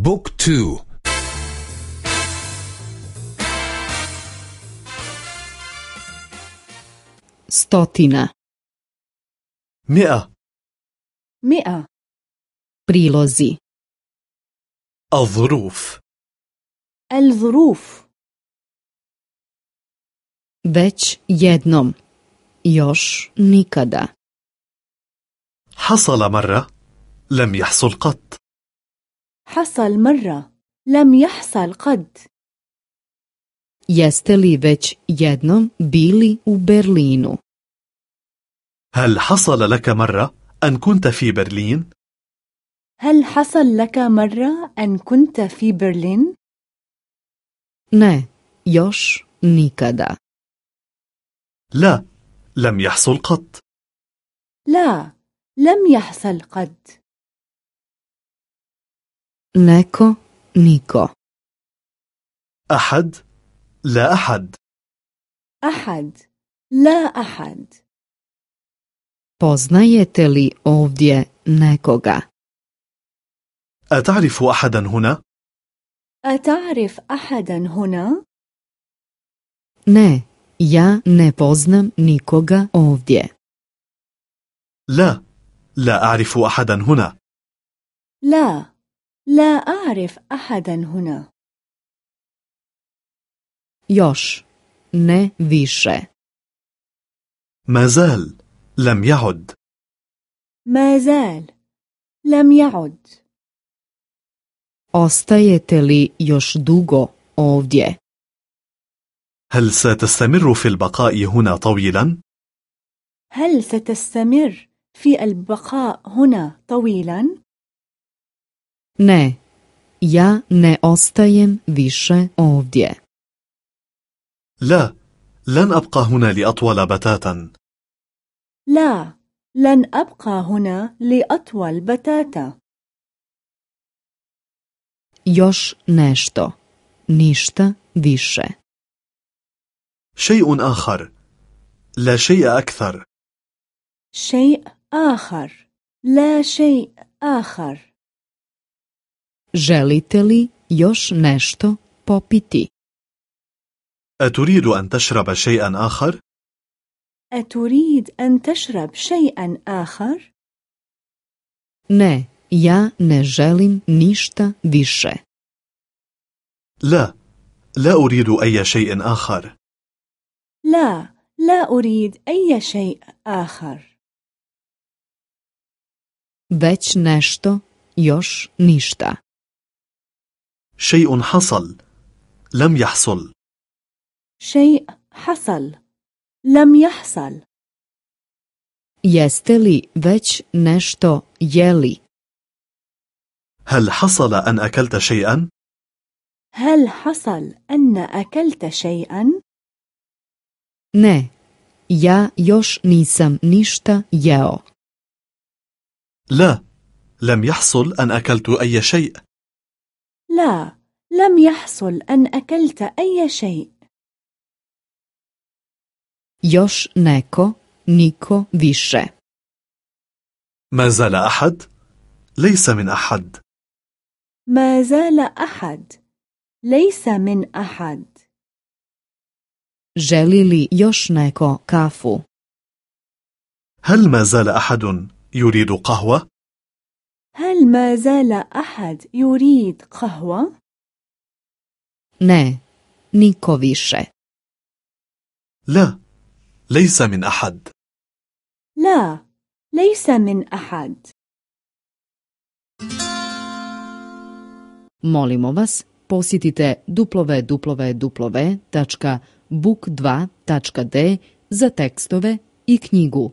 بوك تو. Stotina. مئة. مئة. Prilozi. الظروف. الظروف. Već jednom. Još nikada. حصل مرة. لم يحصل قط. حصل مرة لم يحصل قد. Jeste li već jednom bili u Berlinu? هل حصل لك مرة أن كنت في برلين؟ هل حصل لك مرة أن كنت في برلين؟ ne još nikada. لا لم يحصل قط. لا لم يحصل قد. Neko niko. أحد لا أحد أحد لا أحد poznajete li ovdje nekoga? أتعرف أحدا هنا؟ أتعرف أحدا هنا؟ ne ja ne poznam nikoga ovdje. لا لا أعرف أحدا هنا لا لا أعرف أحدا هنا. Još ne više. ما زال لم يعد. ما زال لم يعد. Ostajete li još dugo ovdje? هل ستستمر في البقاء هنا طويلا؟ هل ستستمر في البقاء هنا طويلا؟ Ne ja ne ostajem više ovdje. لا لن أبقى هنا لأطول بتاتا. لا لن أبقى هنا لأطول بتاتا. Još nešto ništa više. شيء آخر لا شيء أكثر. شيء آخر لا شيء آخر. Želite li još nešto popiti? أتريد أن تشرب شيئا آخر؟ أتريد أن تشرب شيئا آخر؟ ne ja ne želim ništa više. لا لا أريد أي شيء آخر. لا لا أريد أي شيء آخر. Već nešto još ništa. شيء حصل لم يحصل. شيء حصل لم يحصل. Jeste li već nešto jeli? هل حصل أن أكلت شيئا؟ هل حصل أن أكلت شيئا؟ ne ja još nisam ništa jeo. لا لم يحصل أن أكلت أي شيء. لا لم يحصل أن أكلت أي شيء. Još neko niko više. ما زال أحد؟ ليس من أحد. ما زال أحد. ليس من أحد. Želi li još neko kafu? هل ما زال أحد يريد قهوة؟ هل ما زال أحد يريد قهوة؟ ne niko više لا ليس من أحد لا ليس من أحد Molimo vas, posjetite www.book2.d za tekstove i knjigu.